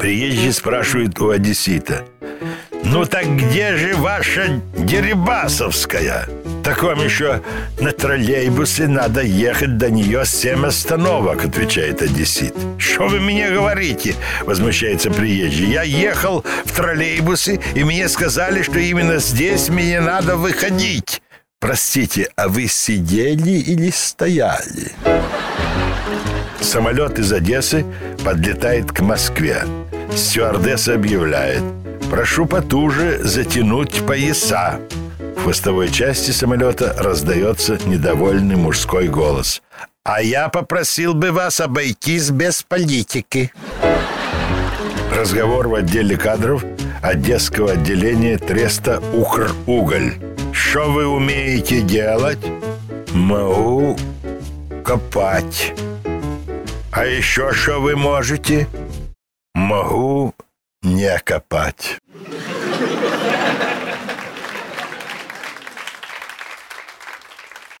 Приезжий спрашивает у одессита. «Ну так где же ваша Дерибасовская?» «Так вам еще на троллейбусе надо ехать до нее семь остановок», отвечает одессит. «Что вы мне говорите?» возмущается приезжий. «Я ехал в троллейбусе, и мне сказали, что именно здесь мне надо выходить». «Простите, а вы сидели или стояли?» Самолет из Одессы подлетает к Москве. Стюардесса объявляет «Прошу потуже затянуть пояса». В хвостовой части самолета раздается недовольный мужской голос. «А я попросил бы вас обойтись без политики». Разговор в отделе кадров Одесского отделения Треста «Укр-Уголь». Что вы умеете делать? Могу копать. А еще что вы можете? Могу не копать.